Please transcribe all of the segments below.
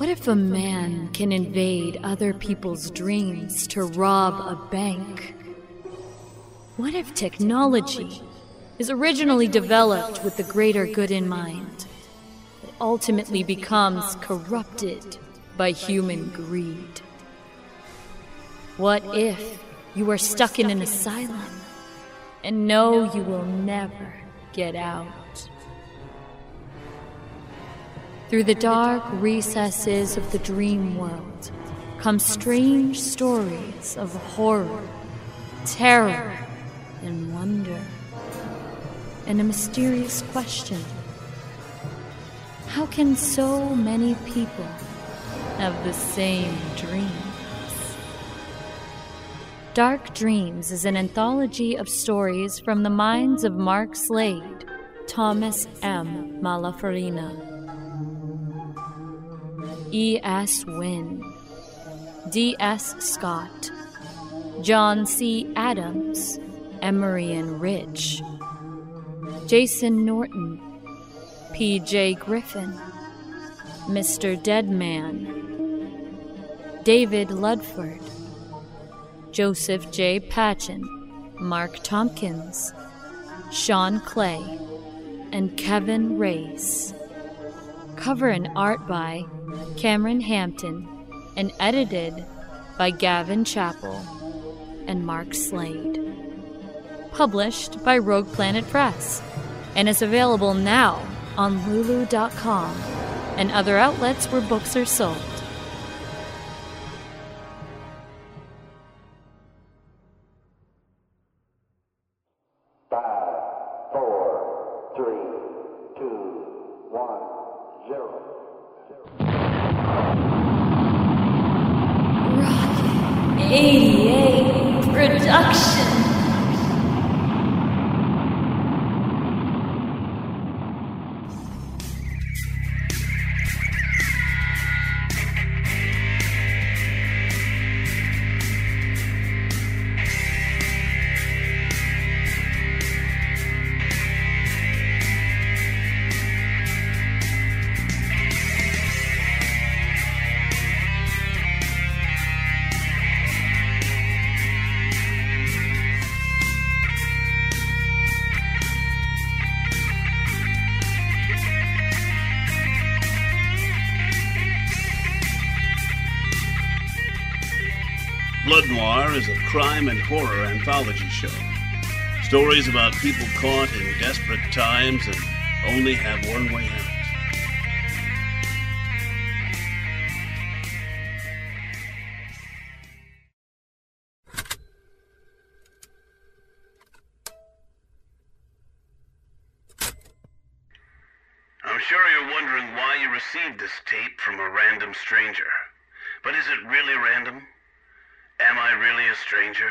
What if a man can invade other people's dreams to rob a bank? What if technology is originally developed with the greater good in mind, but ultimately becomes corrupted by human greed? What if you are stuck in an asylum and know you will never get out? Through the dark recesses of the dream world come strange stories of horror, terror, and wonder, and a mysterious question How can so many people have the same dreams? Dark Dreams is an anthology of stories from the minds of Mark Slade, Thomas M. Malafarina. E.S. Wynn, D.S. Scott, John C. Adams, Emery and Rich, Jason Norton, P.J. Griffin, Mr. Deadman, David Ludford, Joseph J. Patchen, Mark Tompkins, Sean Clay, and Kevin Race. Cover and art by Cameron Hampton, and edited by Gavin Chappell and Mark Slade. Published by Rogue Planet Press, and is available now on Lulu.com and other outlets where books are sold. Anthology show. Stories about people caught in desperate times and only have one way out. I'm sure you're wondering why you received this tape from a random stranger. But is it really random? Am I really a stranger?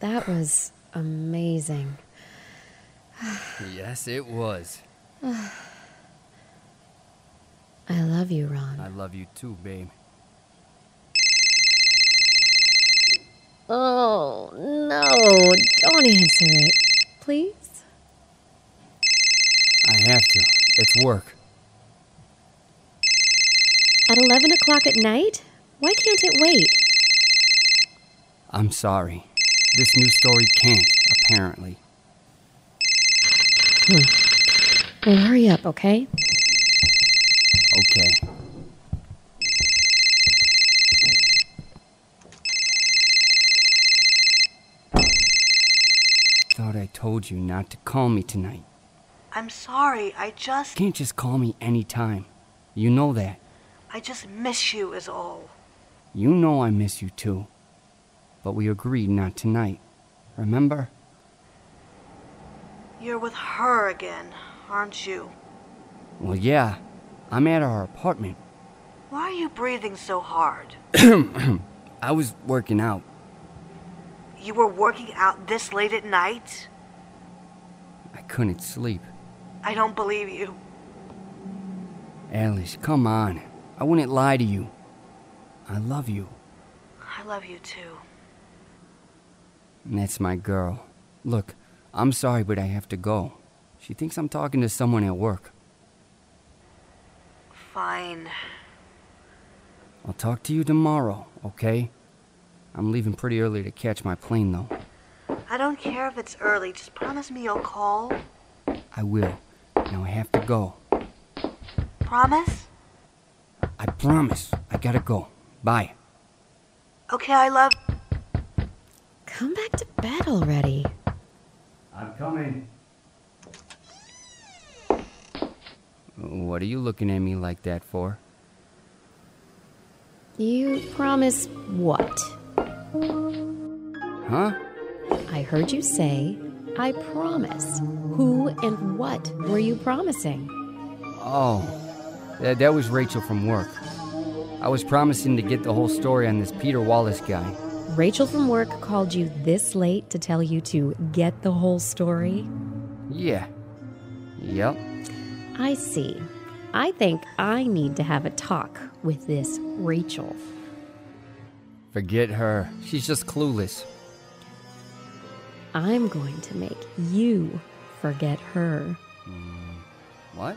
That was amazing. Yes, it was. I love you, Ron. I love you too, babe. Oh, no. Don't answer it. Please? I have to. It's work. At 11 o'clock at night? Why can't it wait? I'm sorry. This new story can't, apparently. Hmm. Well, hurry up, okay? Okay. Thought I told you not to call me tonight. I'm sorry. I just. Can't just call me any time. You know that. I just miss you, is all. You know I miss you too. But we agreed not tonight. Remember? You're with her again, aren't you? Well, yeah. I'm at our apartment. Why are you breathing so hard? I was working out. You were working out this late at night? I couldn't sleep. I don't believe you. Alice, come on. I wouldn't lie to you. I love you. I love you too. And that's my girl. Look, I'm sorry, but I have to go. She thinks I'm talking to someone at work. Fine. I'll talk to you tomorrow, okay? I'm leaving pretty early to catch my plane, though. I don't care if it's early. Just promise me you'll call. I will. Now I have to go. Promise? I promise. I gotta go. Bye. Okay, I love. Come back to bed already. I'm coming. What are you looking at me like that for? You promise what? Huh? I heard you say, I promise. Who and what were you promising? Oh, that, that was Rachel from work. I was promising to get the whole story on this Peter Wallace guy. Rachel from work called you this late to tell you to get the whole story? Yeah. Yep. I see. I think I need to have a talk with this Rachel. Forget her. She's just clueless. I'm going to make you forget her. Mm, what?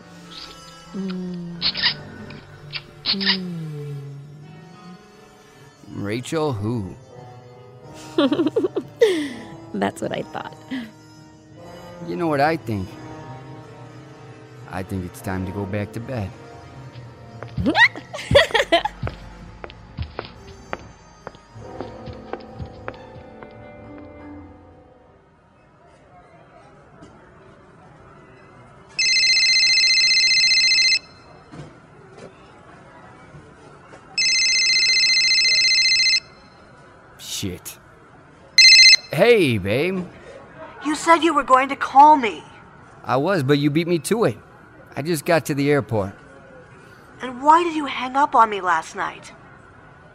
Rachel who? That's what I thought. You know what I think? I think it's time to go back to bed. Shit. Hey, babe. You said you were going to call me. I was, but you beat me to it. I just got to the airport. And why did you hang up on me last night?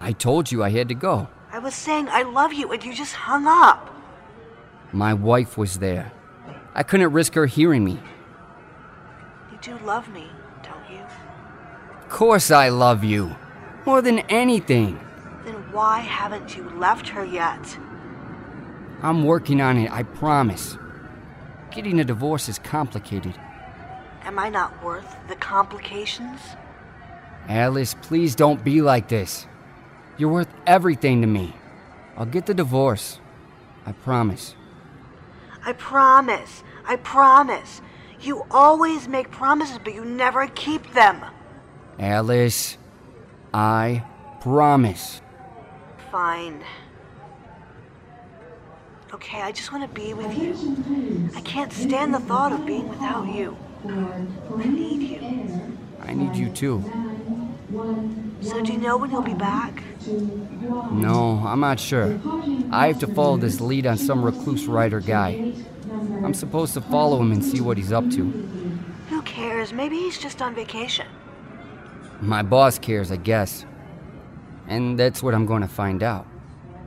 I told you I had to go. I was saying I love you and you just hung up. My wife was there. I couldn't risk her hearing me. You do love me, don't you? Of course I love you. More than anything. Then why haven't you left her yet? I'm working on it, I promise. Getting a divorce is complicated. Am I not worth the complications? Alice, please don't be like this. You're worth everything to me. I'll get the divorce. I promise. I promise. I promise. You always make promises, but you never keep them. Alice, I promise. Fine. Okay, I just want to be with you. I can't stand the thought of being without you. I need you. I need you too. So, do you know when you'll be back? No, I'm not sure. I have to follow this lead on some recluse writer guy. I'm supposed to follow him and see what he's up to. Who cares? Maybe he's just on vacation. My boss cares, I guess. And that's what I'm going to find out.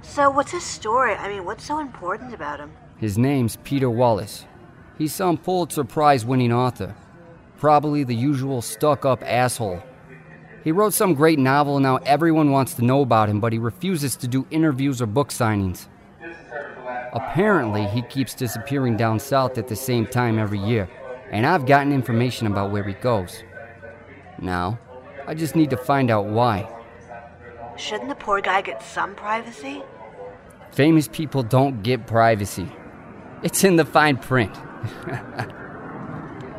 So, what's his story? I mean, what's so important about him? His name's Peter Wallace. He's some Pulitzer Prize winning author. Probably the usual stuck up asshole. He wrote some great novel, and now everyone wants to know about him, but he refuses to do interviews or book signings. Apparently, he keeps disappearing down south at the same time every year, and I've gotten information about where he goes. Now, I just need to find out why. Shouldn't the poor guy get some privacy? Famous people don't get privacy. It's in the fine print.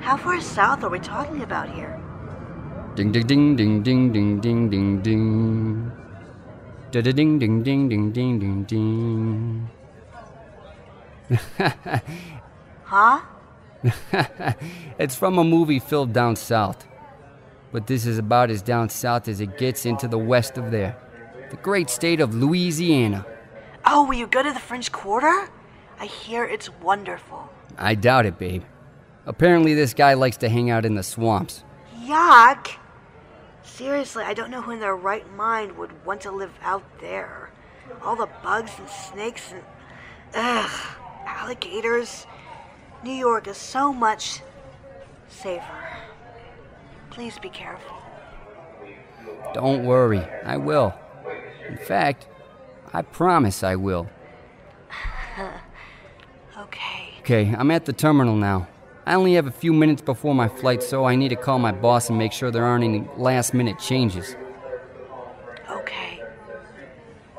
How far south are we talking about here? Ding ding ding ding ding ding ding ding ding. Da da ding ding ding ding ding ding ding. Huh? it's from a movie filmed down south. But this is about as down south as it gets into the west of there. The great state of Louisiana. Oh, will you go to the French Quarter? I hear it's wonderful. I doubt it, babe. Apparently, this guy likes to hang out in the swamps. Yuck! Seriously, I don't know who in their right mind would want to live out there. All the bugs and snakes and. Ugh, alligators. New York is so much safer. Please be careful. Don't worry, I will. In fact, I promise I will. Okay. I'm at the terminal now. I only have a few minutes before my flight, so I need to call my boss and make sure there aren't any last minute changes. Okay.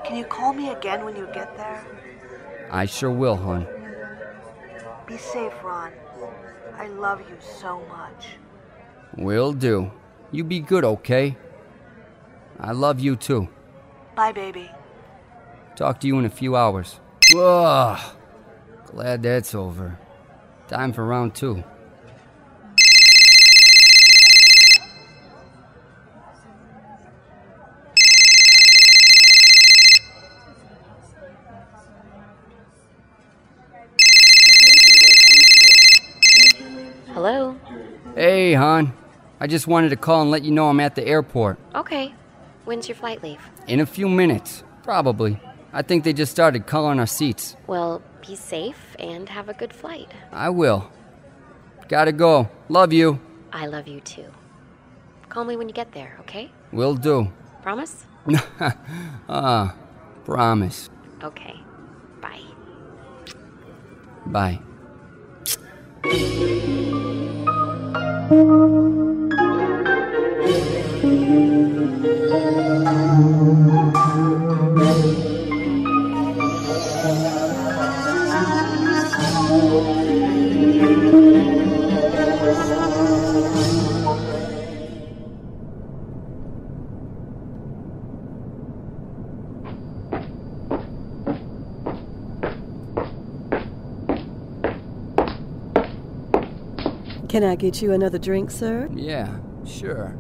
Can you call me again when you get there? I sure will, hon. Be safe, Ron. I love you so much. Will do. You be good, okay? I love you too. Bye, baby. Talk to you in a few hours. Ugh. Glad that's over. Time for round two. Hello? Hey, hon. I just wanted to call and let you know I'm at the airport. Okay. When's your flight leave? In a few minutes, probably. I think they just started calling our seats. Well, be safe and have a good flight. I will. Gotta go. Love you. I love you too. Call me when you get there, okay? Will do. Promise? Ah, promise. Okay. Bye. Bye. Can I get you another drink, sir? Yeah, sure.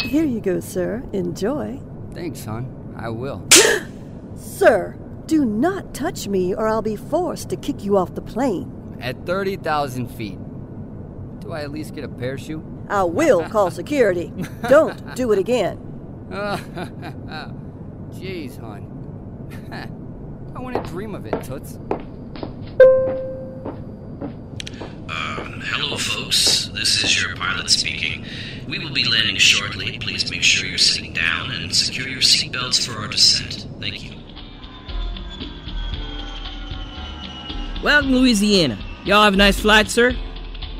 Here you go, sir. Enjoy. Thanks, hon. I will. Sir, do not touch me or I'll be forced to kick you off the plane. At 30,000 feet. Do I at least get a parachute? I will call security. Don't do it again. Jeez, hon. I want to dream of it, Toots. This is your pilot speaking. We will be landing shortly. Please make sure you're sitting down and secure your seatbelts for our descent. Thank you. Welcome, Louisiana. Y'all have a nice flight, sir?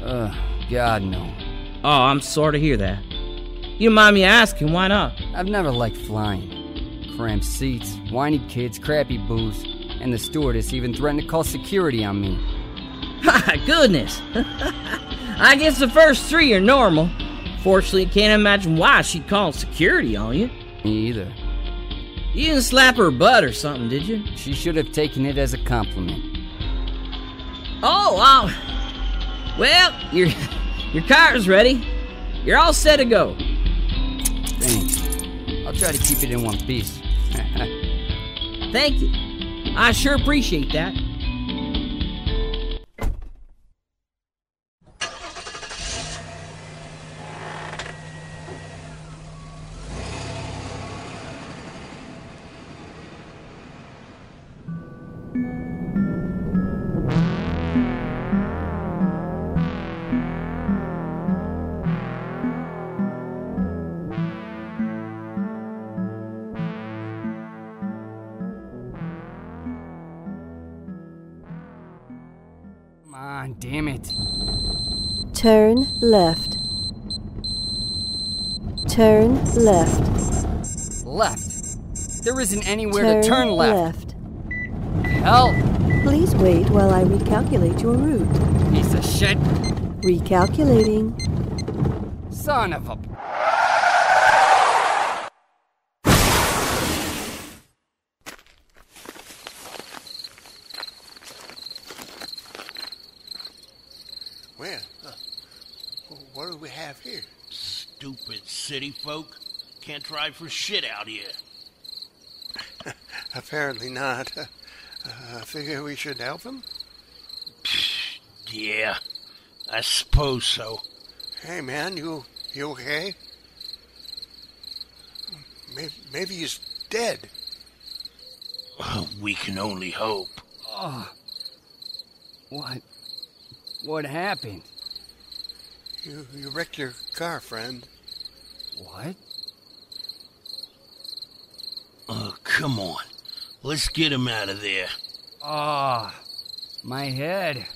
Ugh, God, no. Oh, I'm sorry to hear that. You don't mind me asking, why not? I've never liked flying. Cramped seats, whiny kids, crappy booze, and the stewardess even threatened to call security on me. Ha, goodness. I guess the first three are normal. Fortunately, I can't imagine why she'd call security on you. Me either. You didn't slap her butt or something, did you? She should have taken it as a compliment. Oh, wow. Well, your your car's ready. You're all set to go. Thanks. I'll try to keep it in one piece. Thank you. I sure appreciate that. Damn it. Turn left. Turn left. Left. There isn't anywhere turn to turn left. left. Help! Please wait while I recalculate your route. Piece of shit. Recalculating. Son of a. do we have here? Stupid city folk. Can't drive for shit out here. Apparently not. Uh, I figure we should help him. Yeah, I suppose so. Hey, man, you you okay? Maybe, maybe he's dead. We can only hope. Oh. What? What happened? You you wrecked your car, friend. What? Oh, come on. Let's get him out of there. Ah, my head.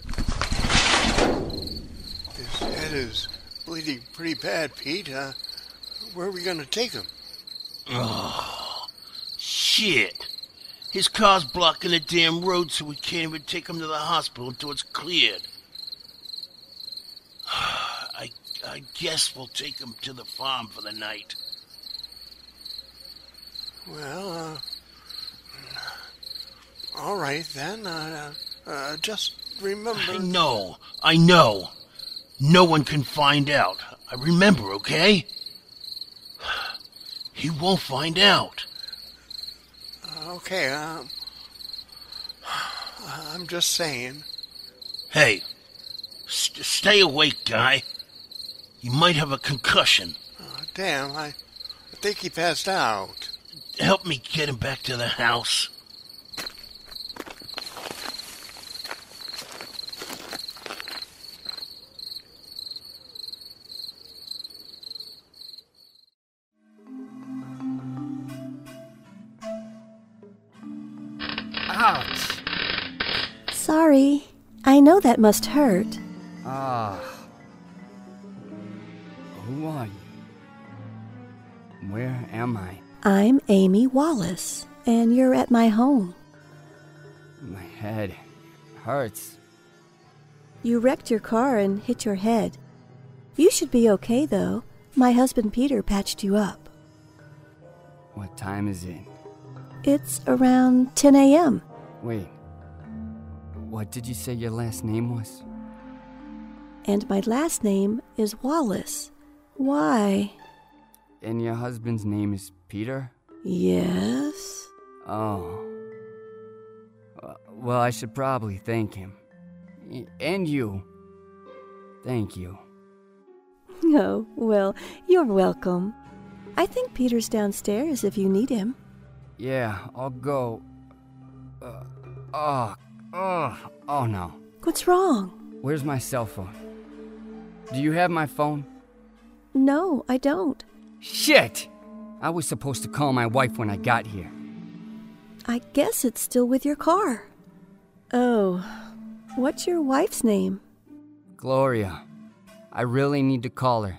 His head is bleeding pretty bad, Pete. Uh, where are we gonna take him? Oh, shit. His car's blocking the damn road so we can't even take him to the hospital until it's cleared. I, guess we'll take him to the farm for the night. Well, uh, all right then. Uh, uh, just remember. I know, I know. No one can find out. I remember, okay? He won't find out. Okay, um, I'm just saying. Hey, st- stay awake, guy. You might have a concussion. Oh, damn, I, I think he passed out. Help me get him back to the house. Ouch. Sorry. I know that must hurt. Ah. Who are you? Where am I? I'm Amy Wallace, and you're at my home. My head hurts. You wrecked your car and hit your head. You should be okay, though. My husband Peter patched you up. What time is it? It's around 10 a.m. Wait. What did you say your last name was? And my last name is Wallace. Why? And your husband's name is Peter? Yes? Oh. Well, I should probably thank him. And you. Thank you. Oh, well, you're welcome. I think Peter's downstairs if you need him. Yeah, I'll go. Uh, oh, oh, oh no. What's wrong? Where's my cell phone? Do you have my phone? No, I don't. Shit! I was supposed to call my wife when I got here. I guess it's still with your car. Oh, what's your wife's name? Gloria, I really need to call her.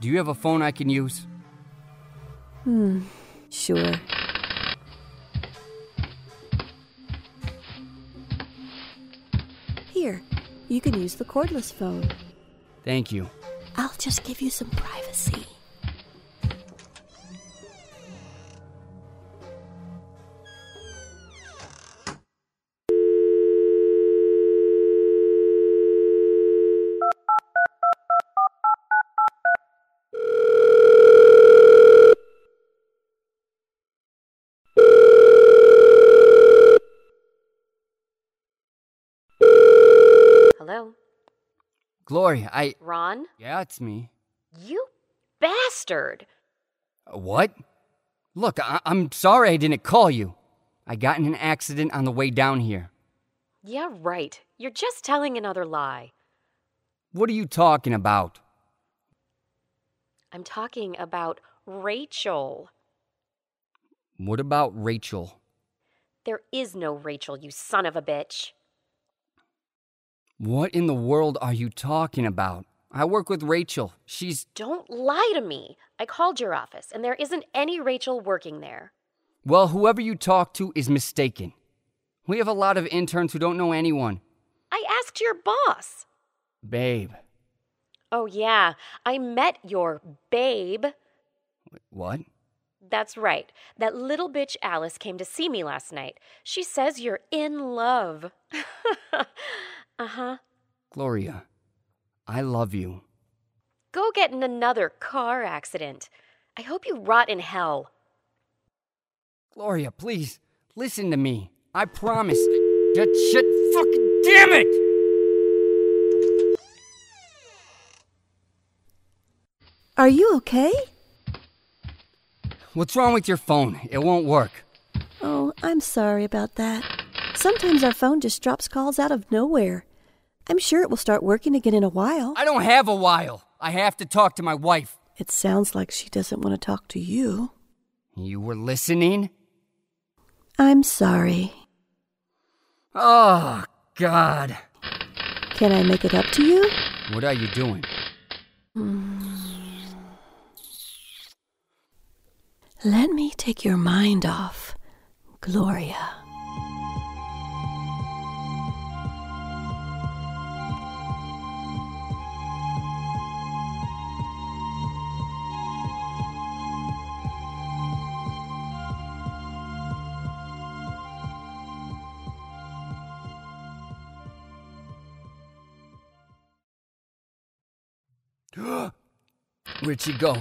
Do you have a phone I can use? Hmm, sure. Here, you can use the cordless phone. Thank you. I'll just give you some privacy. Gloria, I. Ron? Yeah, it's me. You bastard! Uh, What? Look, I- I'm sorry I didn't call you. I got in an accident on the way down here. Yeah, right. You're just telling another lie. What are you talking about? I'm talking about Rachel. What about Rachel? There is no Rachel, you son of a bitch. What in the world are you talking about? I work with Rachel. She's. Don't lie to me. I called your office, and there isn't any Rachel working there. Well, whoever you talk to is mistaken. We have a lot of interns who don't know anyone. I asked your boss. Babe. Oh, yeah, I met your babe. What? That's right. That little bitch Alice came to see me last night. She says you're in love. uh huh. Gloria, I love you. Go get in another car accident. I hope you rot in hell. Gloria, please, listen to me. I promise. Shut, shut, fucking damn it! Are you okay? What's wrong with your phone? It won't work. Oh, I'm sorry about that. Sometimes our phone just drops calls out of nowhere. I'm sure it will start working again in a while. I don't have a while. I have to talk to my wife. It sounds like she doesn't want to talk to you. You were listening? I'm sorry. Oh, God. Can I make it up to you? What are you doing? Hmm. Let me take your mind off, Gloria. Where'd she go?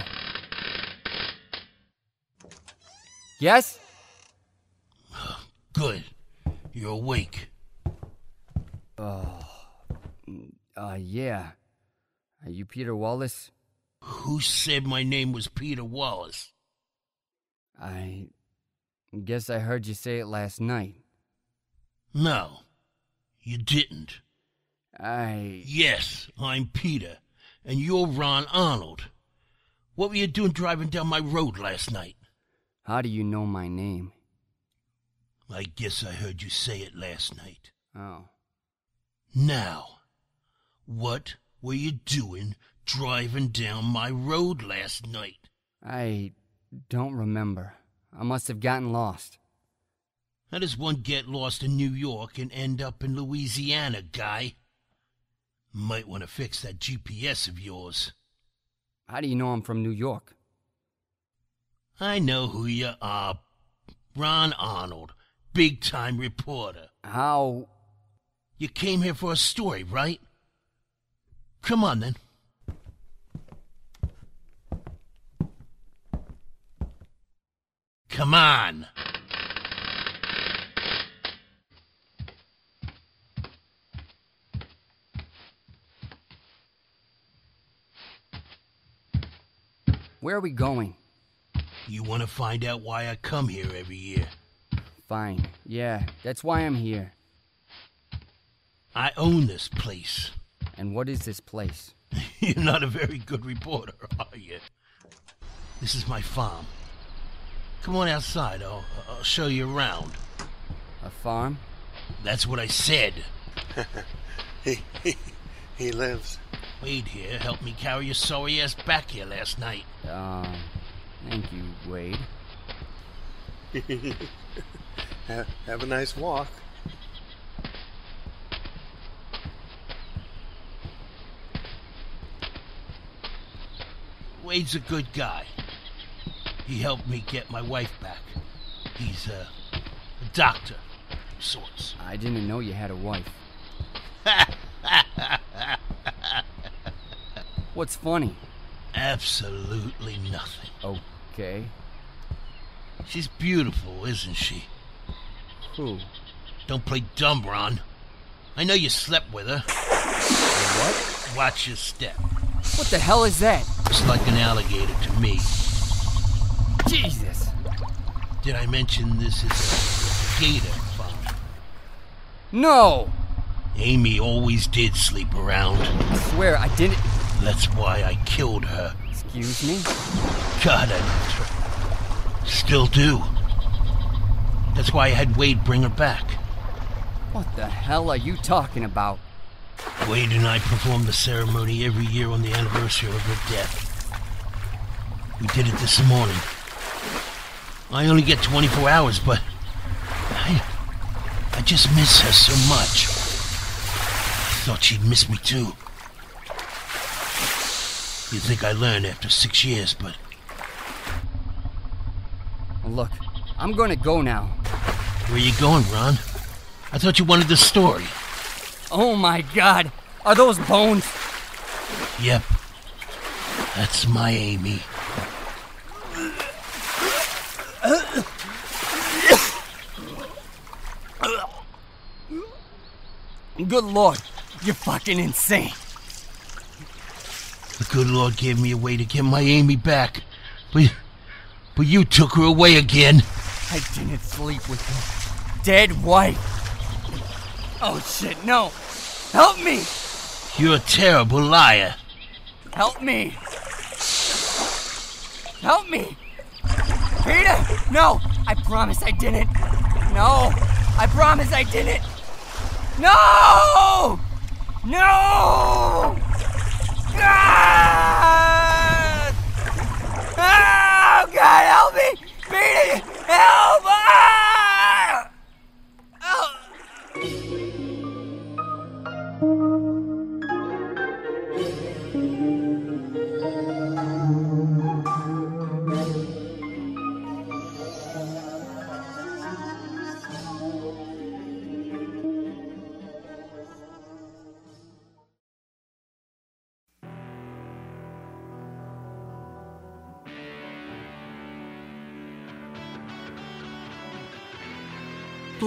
Yes? Good. You're awake. Oh. Uh, yeah. Are you Peter Wallace? Who said my name was Peter Wallace? I guess I heard you say it last night. No, you didn't. I. Yes, I'm Peter, and you're Ron Arnold. What were you doing driving down my road last night? How do you know my name? I guess I heard you say it last night. Oh. Now, what were you doing driving down my road last night? I don't remember. I must have gotten lost. How does one get lost in New York and end up in Louisiana, guy? Might want to fix that GPS of yours. How do you know I'm from New York? I know who you are. Ron Arnold, big time reporter. How? You came here for a story, right? Come on then. Come on. Where are we going? You want to find out why I come here every year? Fine. Yeah, that's why I'm here. I own this place. And what is this place? You're not a very good reporter, are you? This is my farm. Come on outside. I'll, I'll show you around. A farm? That's what I said. he, he, he lives. Wade here helped me carry your sorry ass back here last night. Um, thank you, Wade. have, have a nice walk. Wade's a good guy. He helped me get my wife back. He's uh, a doctor, of sorts. I didn't know you had a wife. What's funny? Absolutely nothing. Okay. She's beautiful, isn't she? Who? Don't play dumb, Ron. I know you slept with her. What? Watch your step. What the hell is that? It's like an alligator to me. Jesus! Did I mention this is a gator farm? No! Amy always did sleep around. I swear I didn't. That's why I killed her. Excuse me? God, I loved her. Still do. That's why I had Wade bring her back. What the hell are you talking about? Wade and I perform the ceremony every year on the anniversary of her death. We did it this morning. I only get 24 hours, but I, I just miss her so much. I thought she'd miss me too. You'd think I learned after six years, but Look, I'm gonna go now. where you going, Ron? I thought you wanted the story. Oh my god! Are those bones? Yep. That's my Amy. Good lord, you're fucking insane. Good Lord gave me a way to get my Amy back. But, but you took her away again. I didn't sleep with your dead wife. Oh shit, no. Help me! You're a terrible liar. Help me! Help me! Peter! No! I promise I didn't! No! I promise I didn't! No! No! Ah! God! Oh, God, help me! Peter! Help!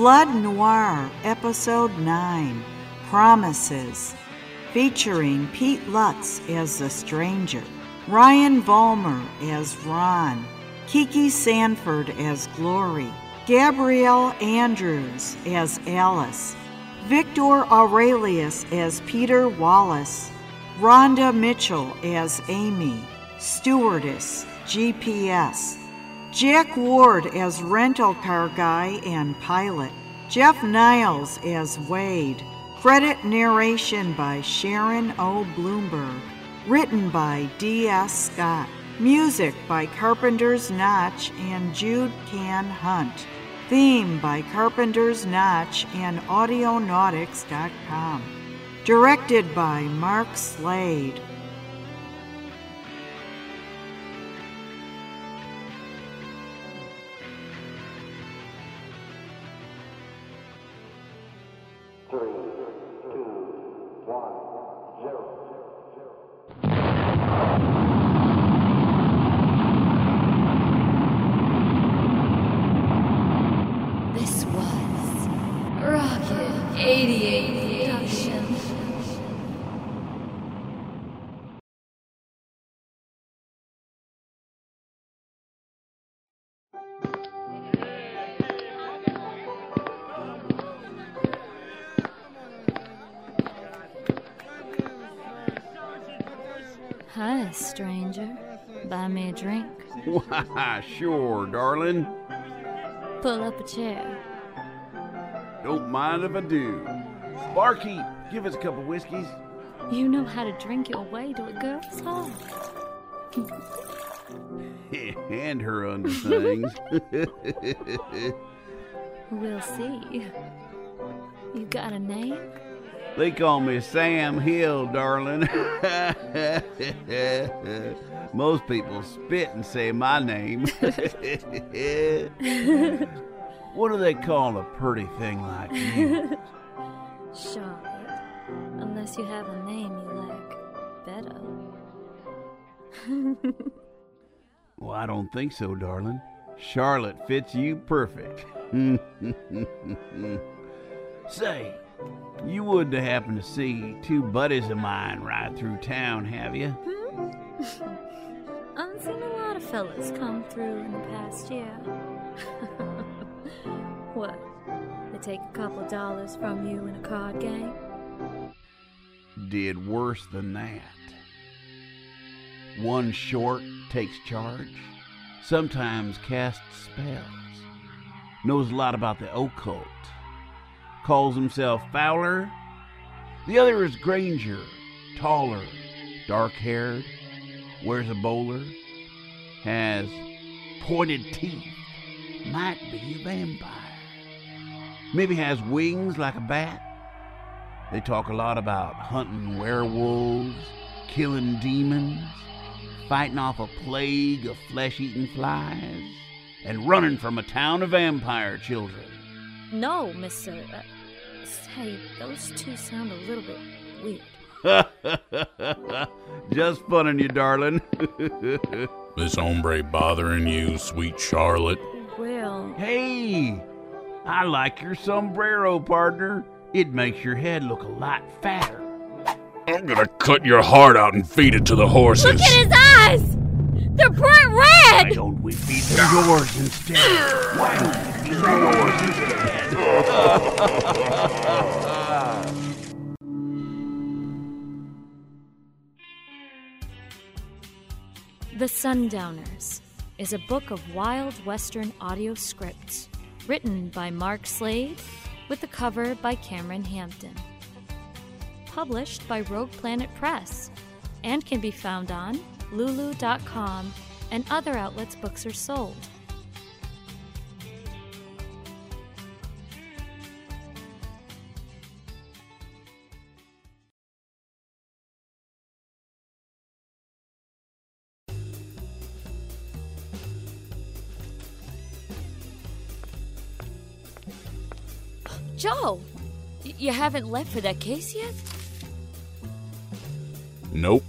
Blood Noir, Episode 9 Promises, featuring Pete Lutz as the stranger, Ryan Vollmer as Ron, Kiki Sanford as Glory, Gabrielle Andrews as Alice, Victor Aurelius as Peter Wallace, Rhonda Mitchell as Amy, Stewardess, GPS, Jack Ward as rental car guy and pilot. Jeff Niles as Wade. Credit narration by Sharon O. Bloomberg. Written by D.S. Scott. Music by Carpenter's Notch and Jude Can Hunt. Theme by Carpenter's Notch and Audionautics.com. Directed by Mark Slade. Hi, stranger. Buy me a drink. Why, sure, darling. Pull up a chair. Don't mind if I do. Barkeep, give us a couple whiskeys. You know how to drink your way to a girl's heart. and her underthings. We'll see. You got a name? They call me Sam Hill, darling. Most people spit and say my name. what do they call a pretty thing like you? Charlotte. Unless you have a name you like better. Well, I don't think so, darling. Charlotte fits you perfect. Say, you wouldn't have happened to see two buddies of mine ride through town, have you? Hmm? I've seen a lot of fellas come through in the past year. what? They take a couple dollars from you in a card game? Did worse than that. One short takes charge, sometimes casts spells, knows a lot about the occult, calls himself Fowler. The other is Granger, taller, dark haired, wears a bowler, has pointed teeth, might be a vampire. Maybe has wings like a bat. They talk a lot about hunting werewolves, killing demons, fighting off a plague of flesh eating flies, and running from a town of vampire children. No, Mr. Say, those two sound a little bit weird. Just funning you, darling. This hombre bothering you, sweet Charlotte? Will. Hey, I like your sombrero, partner. It makes your head look a lot fatter. I'm gonna cut your heart out and feed it to the horses. Look at his eyes! They're bright red! Why don't we feed them yours instead? Why don't we feed them yours instead? The Sundowners is a book of wild western audio scripts written by Mark Slade with the cover by Cameron Hampton. Published by Rogue Planet Press and can be found on lulu.com and other outlets books are sold. Joe, you haven't left for that case yet? Nope.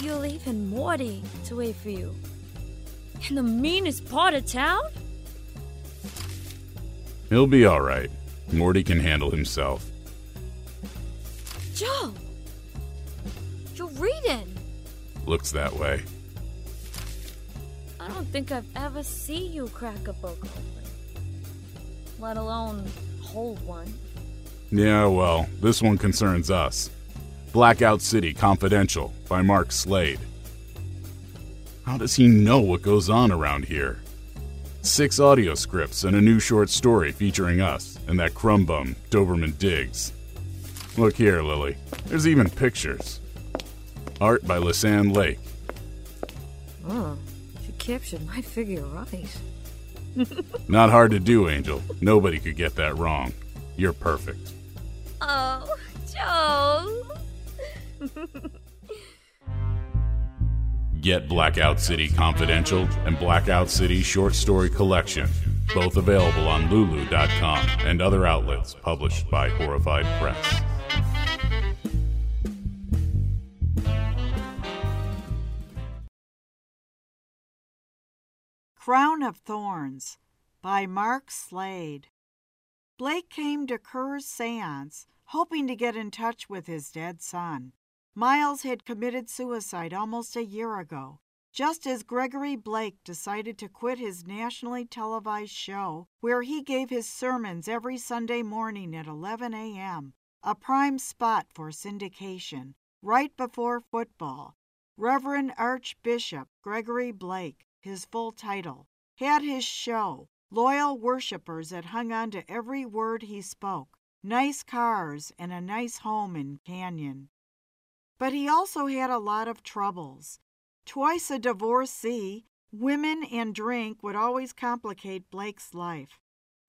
You're leaving Morty to wait for you. In the meanest part of town? He'll be alright. Morty can handle himself. Joe! You're reading! Looks that way. I don't think I've ever seen you crack a book open. Let alone hold one. Yeah, well, this one concerns us. Blackout City Confidential by Mark Slade. How does he know what goes on around here? Six audio scripts and a new short story featuring us and that crumb bum, Doberman Diggs. Look here, Lily. There's even pictures. Art by Lisanne Lake. Oh, you captured my figure right. Not hard to do, Angel. Nobody could get that wrong. You're perfect. Oh, Joe! Get Blackout City Confidential and Blackout City Short Story Collection, both available on Lulu.com and other outlets published by Horrified Press. Crown of Thorns by Mark Slade. Blake came to Kerr's seance hoping to get in touch with his dead son. Miles had committed suicide almost a year ago, just as Gregory Blake decided to quit his nationally televised show where he gave his sermons every Sunday morning at 11 a.m., a prime spot for syndication, right before football. Reverend Archbishop Gregory Blake, his full title, had his show, loyal worshippers that hung on to every word he spoke, nice cars, and a nice home in Canyon. But he also had a lot of troubles. Twice a divorcee, women and drink would always complicate Blake's life.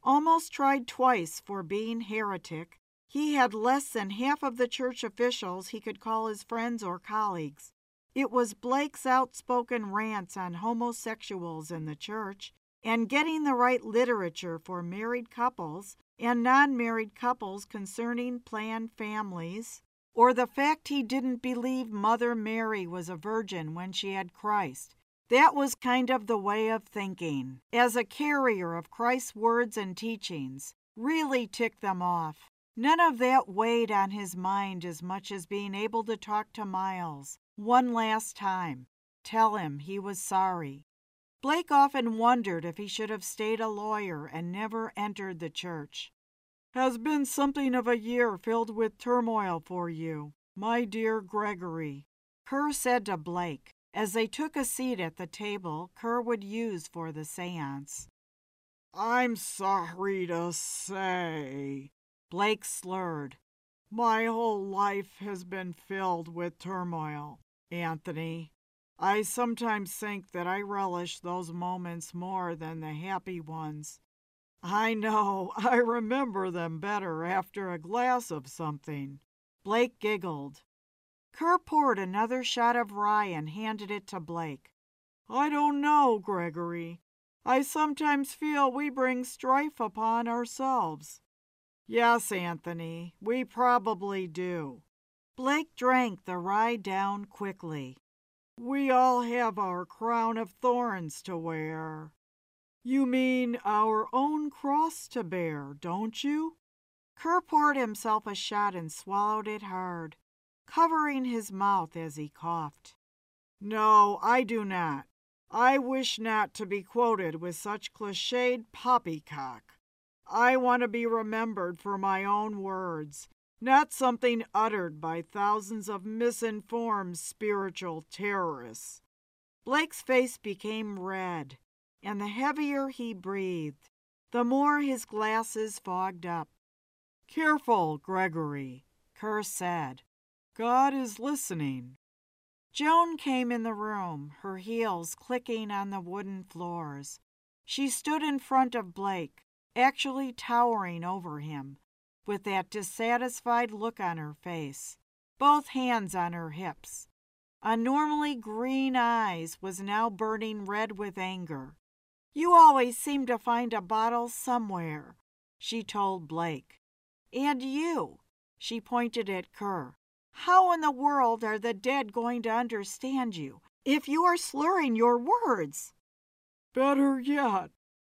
Almost tried twice for being heretic, he had less than half of the church officials he could call his friends or colleagues. It was Blake's outspoken rants on homosexuals in the church and getting the right literature for married couples and non married couples concerning planned families, or the fact he didn't believe Mother Mary was a virgin when she had Christ. That was kind of the way of thinking, as a carrier of Christ's words and teachings, really ticked them off. None of that weighed on his mind as much as being able to talk to Miles one last time, tell him he was sorry. Blake often wondered if he should have stayed a lawyer and never entered the church. Has been something of a year filled with turmoil for you, my dear Gregory, Kerr said to Blake as they took a seat at the table Kerr would use for the seance. I'm sorry to say, Blake slurred. My whole life has been filled with turmoil, Anthony. I sometimes think that I relish those moments more than the happy ones. I know, I remember them better after a glass of something. Blake giggled. Kerr poured another shot of rye and handed it to Blake. I don't know, Gregory. I sometimes feel we bring strife upon ourselves. Yes, Anthony, we probably do. Blake drank the rye down quickly. We all have our crown of thorns to wear. You mean our own cross to bear, don't you? Kerr poured himself a shot and swallowed it hard, covering his mouth as he coughed. No, I do not. I wish not to be quoted with such cliched poppycock. I want to be remembered for my own words, not something uttered by thousands of misinformed spiritual terrorists. Blake's face became red, and the heavier he breathed, the more his glasses fogged up. Careful, Gregory, Kerr said. God is listening. Joan came in the room, her heels clicking on the wooden floors. She stood in front of Blake, actually towering over him, with that dissatisfied look on her face, both hands on her hips. A normally green eyes was now burning red with anger. You always seem to find a bottle somewhere, she told Blake. And you, she pointed at Kerr. How in the world are the dead going to understand you if you are slurring your words? Better yet,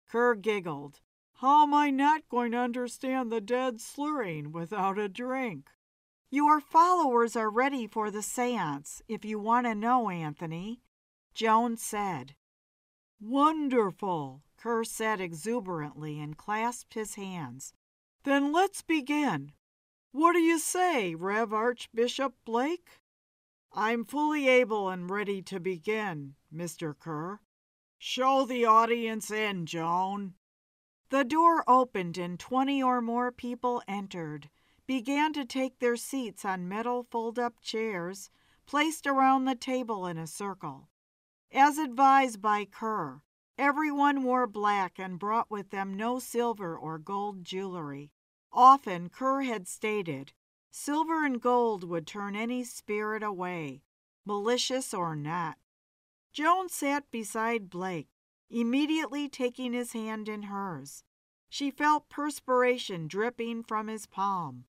Kerr giggled. How am I not going to understand the dead slurring without a drink? Your followers are ready for the seance, if you want to know, Anthony, Joan said. Wonderful, Kerr said exuberantly and clasped his hands. Then let's begin. What do you say, Rev Archbishop Blake? I'm fully able and ready to begin, Mr. Kerr. Show the audience in, Joan. The door opened and twenty or more people entered, began to take their seats on metal fold up chairs placed around the table in a circle. As advised by Kerr, everyone wore black and brought with them no silver or gold jewelry. Often Kerr had stated, silver and gold would turn any spirit away, malicious or not. Joan sat beside Blake, immediately taking his hand in hers. She felt perspiration dripping from his palm.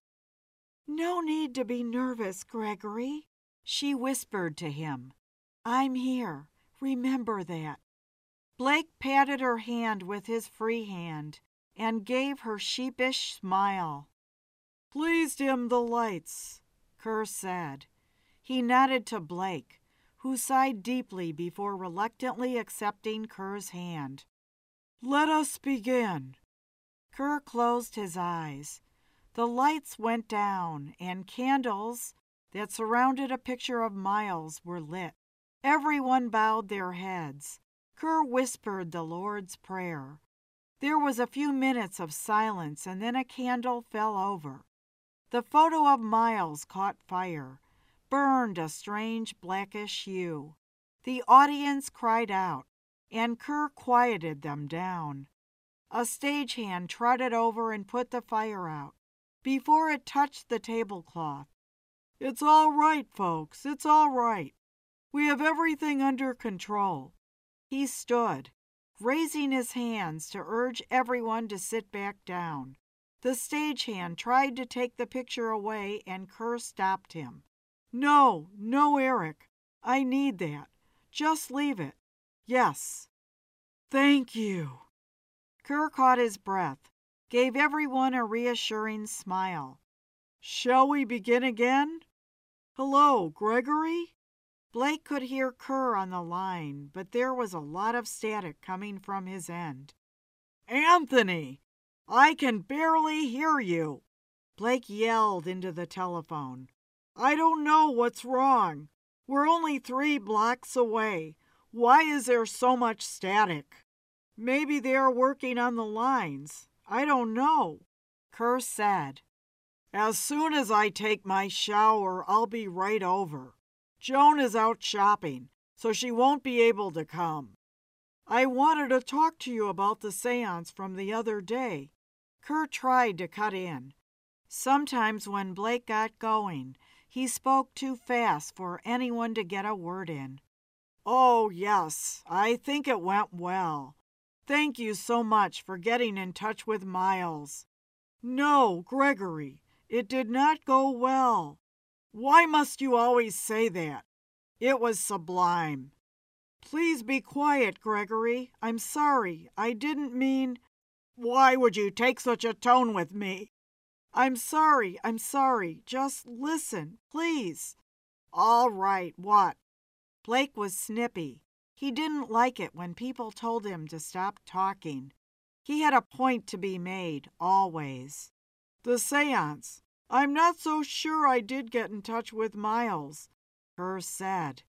No need to be nervous, Gregory, she whispered to him. I'm here. Remember that. Blake patted her hand with his free hand and gave her sheepish smile. Please dim the lights, Kerr said. He nodded to Blake, who sighed deeply before reluctantly accepting Kerr's hand. Let us begin. Kerr closed his eyes. The lights went down, and candles that surrounded a picture of Miles were lit. Everyone bowed their heads. Kerr whispered the Lord's Prayer. There was a few minutes of silence, and then a candle fell over. The photo of Miles caught fire, burned a strange blackish hue. The audience cried out, and Kerr quieted them down. A stagehand trotted over and put the fire out before it touched the tablecloth. It's all right, folks, it's all right. We have everything under control. He stood, raising his hands to urge everyone to sit back down. The stagehand tried to take the picture away, and Kerr stopped him. No, no, Eric. I need that. Just leave it. Yes. Thank you. Kerr caught his breath, gave everyone a reassuring smile. Shall we begin again? Hello, Gregory? Blake could hear Kerr on the line, but there was a lot of static coming from his end. Anthony! I can barely hear you! Blake yelled into the telephone. I don't know what's wrong. We're only three blocks away. Why is there so much static? Maybe they are working on the lines. I don't know. Kerr said, As soon as I take my shower, I'll be right over. Joan is out shopping, so she won't be able to come. I wanted to talk to you about the seance from the other day. Kerr tried to cut in. Sometimes when Blake got going, he spoke too fast for anyone to get a word in. Oh, yes, I think it went well. Thank you so much for getting in touch with Miles. No, Gregory, it did not go well. Why must you always say that? It was sublime. Please be quiet, Gregory. I'm sorry. I didn't mean. Why would you take such a tone with me? I'm sorry. I'm sorry. Just listen, please. All right, what? Blake was snippy. He didn't like it when people told him to stop talking. He had a point to be made, always. The seance. I'm not so sure I did get in touch with Miles, Kerr said.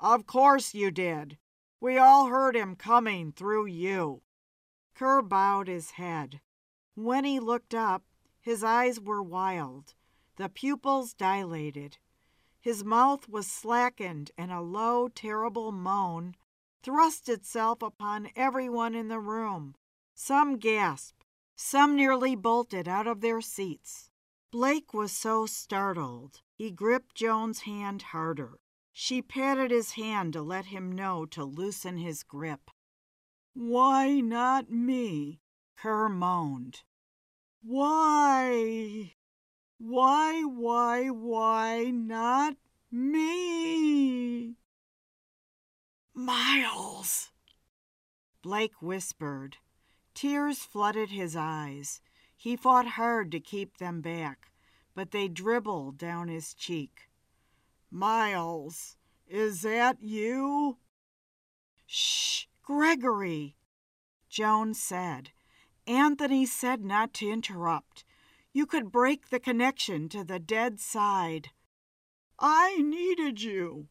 Of course you did. We all heard him coming through you. Kerr bowed his head. When he looked up, his eyes were wild, the pupils dilated. His mouth was slackened, and a low, terrible moan thrust itself upon everyone in the room. Some gasped, some nearly bolted out of their seats. Blake was so startled, he gripped Joan's hand harder. She patted his hand to let him know to loosen his grip. Why not me? Kerr moaned. Why? Why, why, why not me? Miles! Blake whispered. Tears flooded his eyes. He fought hard to keep them back, but they dribbled down his cheek. Miles, is that you? Shh, Gregory, Joan said. Anthony said not to interrupt. You could break the connection to the dead side. I needed you.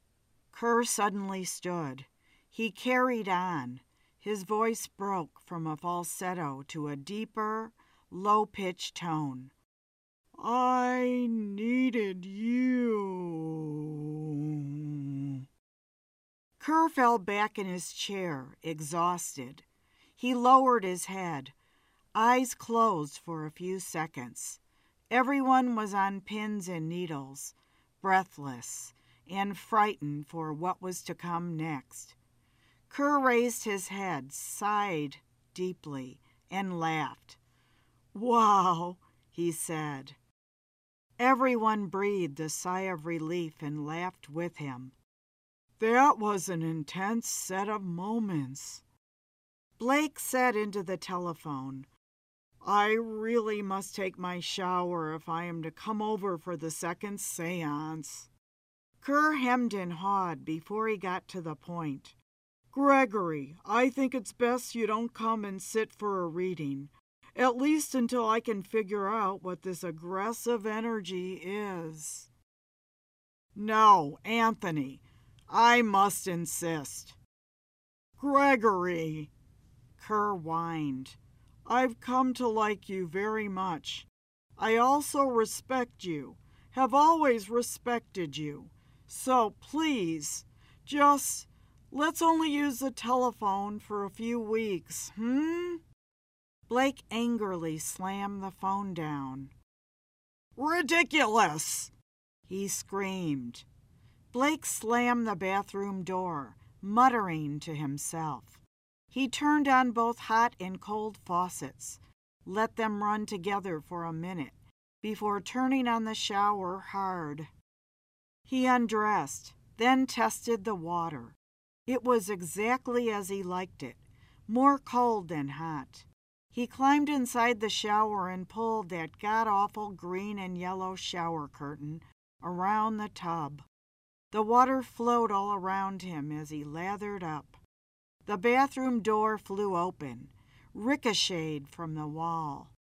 Kerr suddenly stood. He carried on. His voice broke from a falsetto to a deeper, low pitched tone. I needed you. Kerr fell back in his chair, exhausted. He lowered his head, eyes closed for a few seconds. Everyone was on pins and needles, breathless, and frightened for what was to come next. Kerr raised his head, sighed deeply, and laughed. Wow, he said. Everyone breathed a sigh of relief and laughed with him. That was an intense set of moments. Blake said into the telephone, I really must take my shower if I am to come over for the second seance. Kerr hemmed and hawed before he got to the point. Gregory, I think it's best you don't come and sit for a reading, at least until I can figure out what this aggressive energy is. No, Anthony, I must insist. Gregory, Kerr whined. I've come to like you very much. I also respect you, have always respected you. So please, just let's only use the telephone for a few weeks, hmm? Blake angrily slammed the phone down. Ridiculous! He screamed. Blake slammed the bathroom door, muttering to himself. He turned on both hot and cold faucets, let them run together for a minute before turning on the shower hard. He undressed, then tested the water. It was exactly as he liked it, more cold than hot. He climbed inside the shower and pulled that god awful green and yellow shower curtain around the tub. The water flowed all around him as he lathered up. The bathroom door flew open, ricocheted from the wall.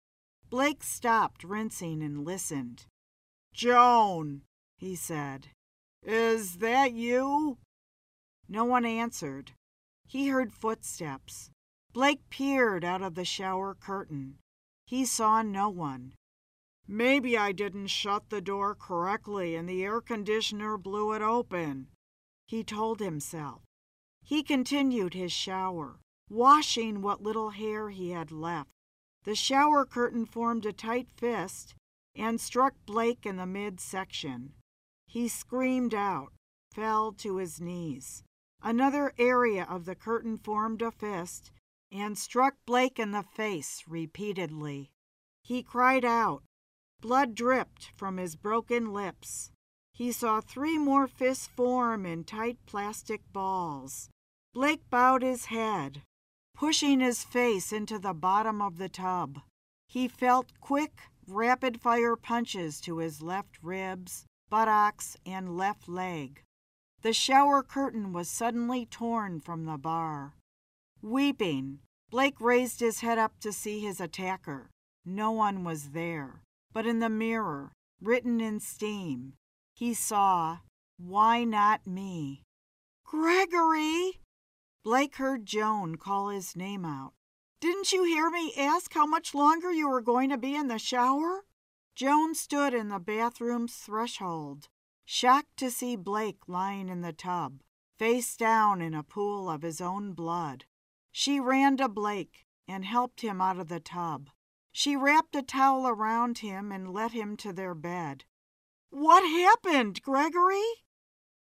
Blake stopped rinsing and listened. Joan, he said, is that you? No one answered. He heard footsteps. Blake peered out of the shower curtain. He saw no one. Maybe I didn't shut the door correctly and the air conditioner blew it open, he told himself. He continued his shower, washing what little hair he had left. The shower curtain formed a tight fist and struck Blake in the midsection. He screamed out, fell to his knees. Another area of the curtain formed a fist and struck Blake in the face repeatedly. He cried out. Blood dripped from his broken lips. He saw three more fists form in tight plastic balls. Blake bowed his head, pushing his face into the bottom of the tub. He felt quick, rapid fire punches to his left ribs, buttocks, and left leg. The shower curtain was suddenly torn from the bar. Weeping, Blake raised his head up to see his attacker. No one was there, but in the mirror, written in steam, he saw, Why not me? Gregory! Blake heard Joan call his name out. Didn't you hear me ask how much longer you were going to be in the shower? Joan stood in the bathroom's threshold, shocked to see Blake lying in the tub, face down in a pool of his own blood. She ran to Blake and helped him out of the tub. She wrapped a towel around him and led him to their bed. What happened, Gregory?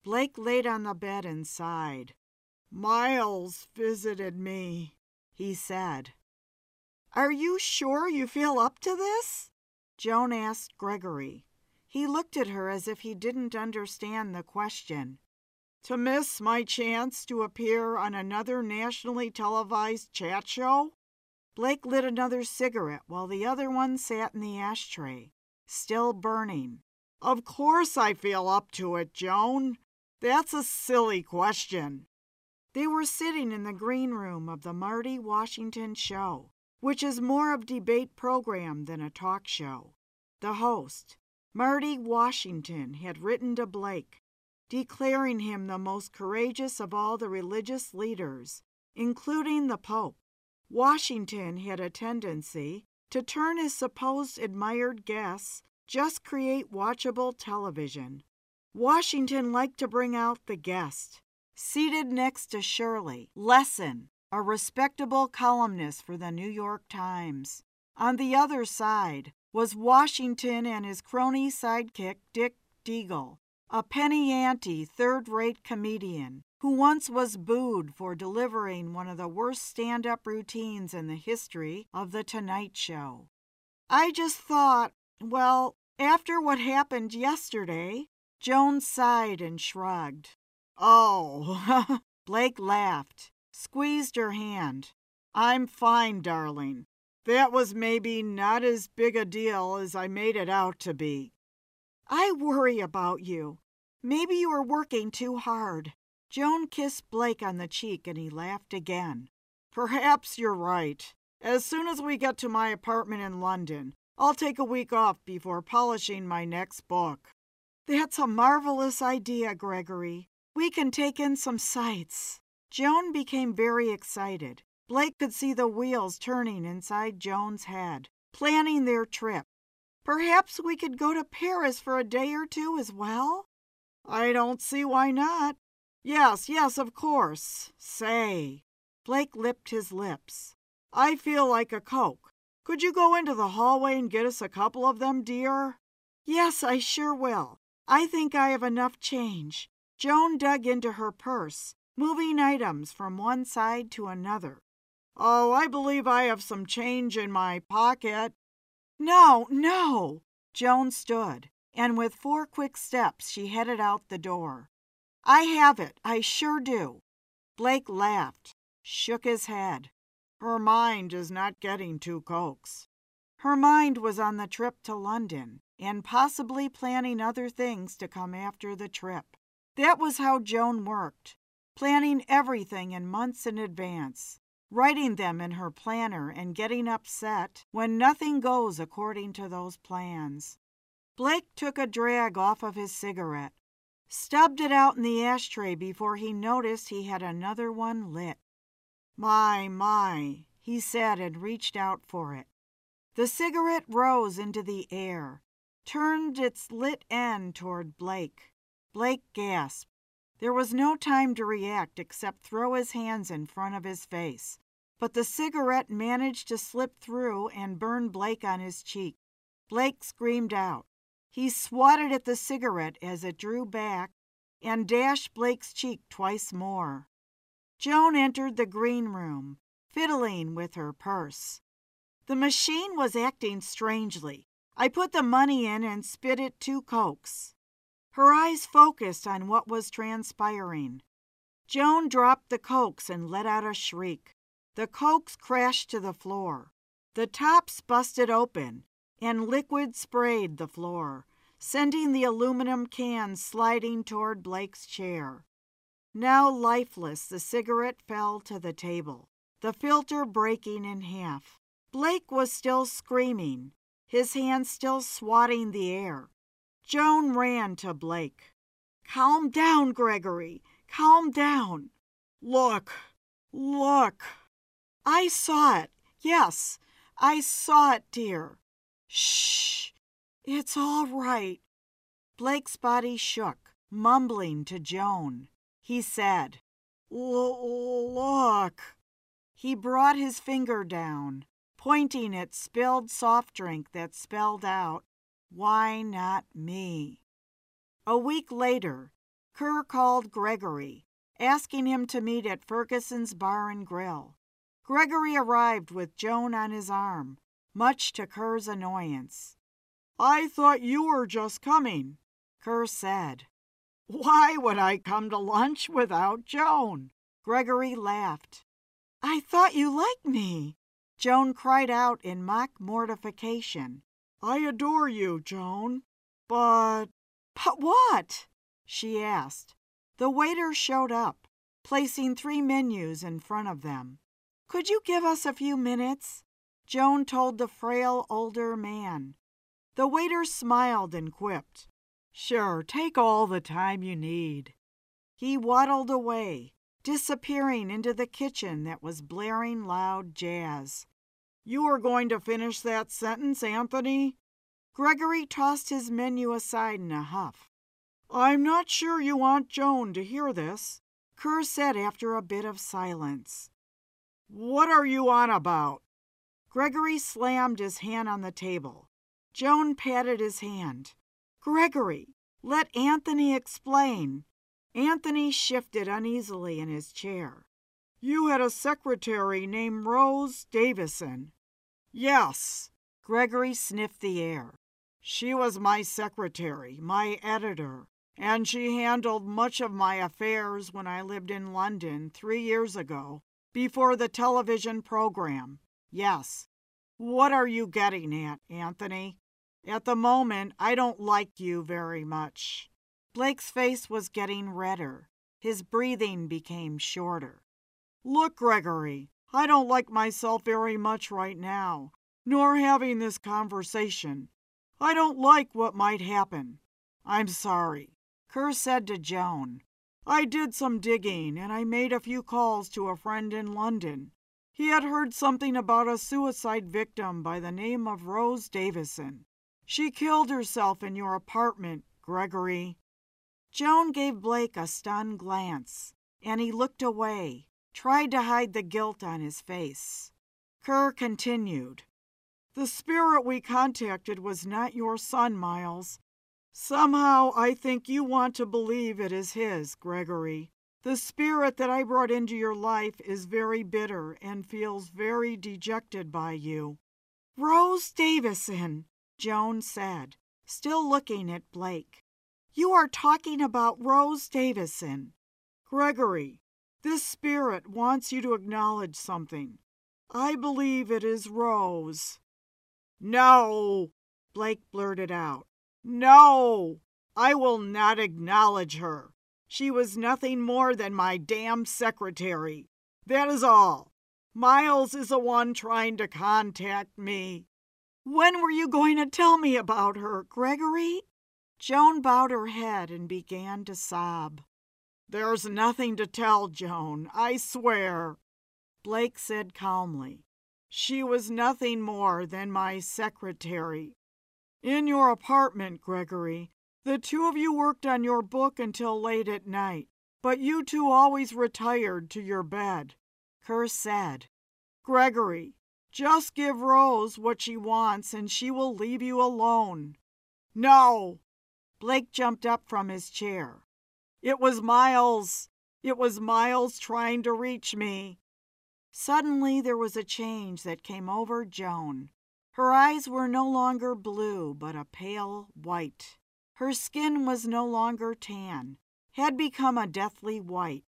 Blake laid on the bed and sighed. Miles visited me, he said. Are you sure you feel up to this? Joan asked Gregory. He looked at her as if he didn't understand the question. To miss my chance to appear on another nationally televised chat show? Blake lit another cigarette while the other one sat in the ashtray, still burning. Of course I feel up to it, Joan. That's a silly question. They were sitting in the green room of the Marty Washington show, which is more of a debate program than a talk show. The host, Marty Washington, had written to Blake, declaring him the most courageous of all the religious leaders, including the Pope. Washington had a tendency to turn his supposed admired guests just create watchable television. Washington liked to bring out the guest. Seated next to Shirley, Lessin, a respectable columnist for the New York Times. On the other side was Washington and his crony sidekick, Dick Deagle, a penny ante, third rate comedian who once was booed for delivering one of the worst stand up routines in the history of The Tonight Show. I just thought, well, after what happened yesterday, Joan sighed and shrugged. Oh, Blake laughed, squeezed her hand. I'm fine, darling. That was maybe not as big a deal as I made it out to be. I worry about you. Maybe you are working too hard. Joan kissed Blake on the cheek and he laughed again. Perhaps you're right. As soon as we get to my apartment in London, I'll take a week off before polishing my next book. That's a marvelous idea, Gregory. We can take in some sights. Joan became very excited. Blake could see the wheels turning inside Joan's head, planning their trip. Perhaps we could go to Paris for a day or two as well? I don't see why not. Yes, yes, of course. Say. Blake lipped his lips. I feel like a Coke. Could you go into the hallway and get us a couple of them, dear? Yes, I sure will. I think I have enough change. Joan dug into her purse, moving items from one side to another. Oh, I believe I have some change in my pocket. No, no! Joan stood, and with four quick steps she headed out the door. I have it, I sure do. Blake laughed, shook his head. Her mind is not getting two cokes. Her mind was on the trip to London and possibly planning other things to come after the trip. That was how Joan worked, planning everything in months in advance, writing them in her planner and getting upset when nothing goes according to those plans. Blake took a drag off of his cigarette, stubbed it out in the ashtray before he noticed he had another one lit. My, my, he said and reached out for it. The cigarette rose into the air, turned its lit end toward Blake. Blake gasped. There was no time to react except throw his hands in front of his face. But the cigarette managed to slip through and burn Blake on his cheek. Blake screamed out. He swatted at the cigarette as it drew back and dashed Blake's cheek twice more. Joan entered the green room, fiddling with her purse. The machine was acting strangely. I put the money in and spit it two cokes. Her eyes focused on what was transpiring. Joan dropped the cokes and let out a shriek. The cokes crashed to the floor. The tops busted open, and liquid sprayed the floor, sending the aluminum cans sliding toward Blake's chair. Now lifeless, the cigarette fell to the table, the filter breaking in half. Blake was still screaming, his hands still swatting the air. Joan ran to Blake. Calm down, Gregory. Calm down. Look, look. I saw it. Yes, I saw it, dear. Shh. It's all right. Blake's body shook, mumbling to Joan. He said, Look. He brought his finger down, pointing at spilled soft drink that spelled out, Why not me? A week later, Kerr called Gregory, asking him to meet at Ferguson's Bar and Grill. Gregory arrived with Joan on his arm, much to Kerr's annoyance. I thought you were just coming, Kerr said. Why would I come to lunch without Joan? Gregory laughed. I thought you liked me. Joan cried out in mock mortification. I adore you, Joan. But. But what? she asked. The waiter showed up, placing three menus in front of them. Could you give us a few minutes? Joan told the frail older man. The waiter smiled and quipped. Sure, take all the time you need. He waddled away, disappearing into the kitchen that was blaring loud jazz. You are going to finish that sentence, Anthony? Gregory tossed his menu aside in a huff. I'm not sure you want Joan to hear this, Kerr said after a bit of silence. What are you on about? Gregory slammed his hand on the table. Joan patted his hand. Gregory, let Anthony explain. Anthony shifted uneasily in his chair. You had a secretary named Rose Davison. Yes. Gregory sniffed the air. She was my secretary, my editor, and she handled much of my affairs when I lived in London three years ago, before the television program. Yes. What are you getting at, Anthony? At the moment, I don't like you very much. Blake's face was getting redder. His breathing became shorter. Look, Gregory, I don't like myself very much right now, nor having this conversation. I don't like what might happen. I'm sorry. Kerr said to Joan, I did some digging and I made a few calls to a friend in London. He had heard something about a suicide victim by the name of Rose Davison. She killed herself in your apartment, Gregory. Joan gave Blake a stunned glance, and he looked away, tried to hide the guilt on his face. Kerr continued, The spirit we contacted was not your son, Miles. Somehow I think you want to believe it is his, Gregory. The spirit that I brought into your life is very bitter and feels very dejected by you. Rose Davison, Joan said, still looking at Blake. You are talking about Rose Davison. Gregory, this spirit wants you to acknowledge something. I believe it is Rose. No, Blake blurted out. No, I will not acknowledge her. She was nothing more than my damn secretary. That is all. Miles is the one trying to contact me. When were you going to tell me about her, Gregory? Joan bowed her head and began to sob. There's nothing to tell, Joan, I swear. Blake said calmly. She was nothing more than my secretary. In your apartment, Gregory, the two of you worked on your book until late at night, but you two always retired to your bed. Kerr said, Gregory, just give Rose what she wants and she will leave you alone. No! Blake jumped up from his chair. It was Miles. It was Miles trying to reach me. Suddenly there was a change that came over Joan. Her eyes were no longer blue, but a pale white. Her skin was no longer tan, had become a deathly white,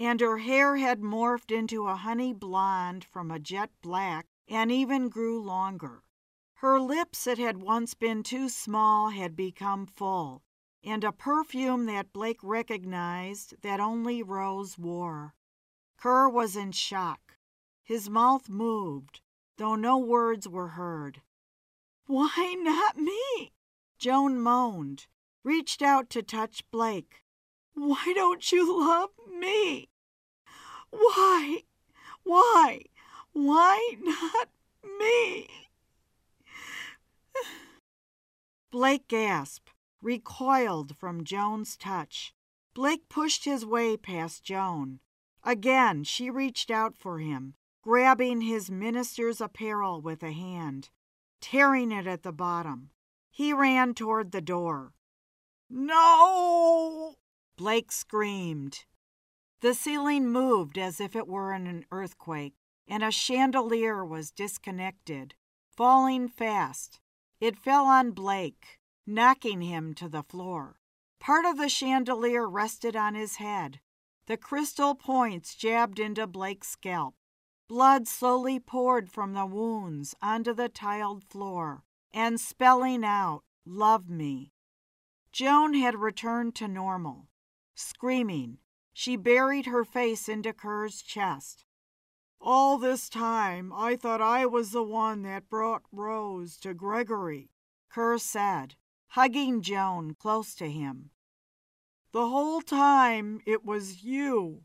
and her hair had morphed into a honey blonde from a jet black and even grew longer. Her lips that had once been too small had become full, and a perfume that Blake recognized that only Rose wore. Kerr was in shock. His mouth moved, though no words were heard. Why not me? Joan moaned, reached out to touch Blake. Why don't you love me? Why? Why? Why not me? Blake gasped, recoiled from Joan's touch. Blake pushed his way past Joan. Again, she reached out for him, grabbing his minister's apparel with a hand, tearing it at the bottom. He ran toward the door. No! Blake screamed. The ceiling moved as if it were in an earthquake, and a chandelier was disconnected, falling fast. It fell on Blake, knocking him to the floor. Part of the chandelier rested on his head. The crystal points jabbed into Blake's scalp. Blood slowly poured from the wounds onto the tiled floor and spelling out, Love me. Joan had returned to normal. Screaming, she buried her face into Kerr's chest. All this time, I thought I was the one that brought Rose to Gregory, Kerr said, hugging Joan close to him. The whole time it was you.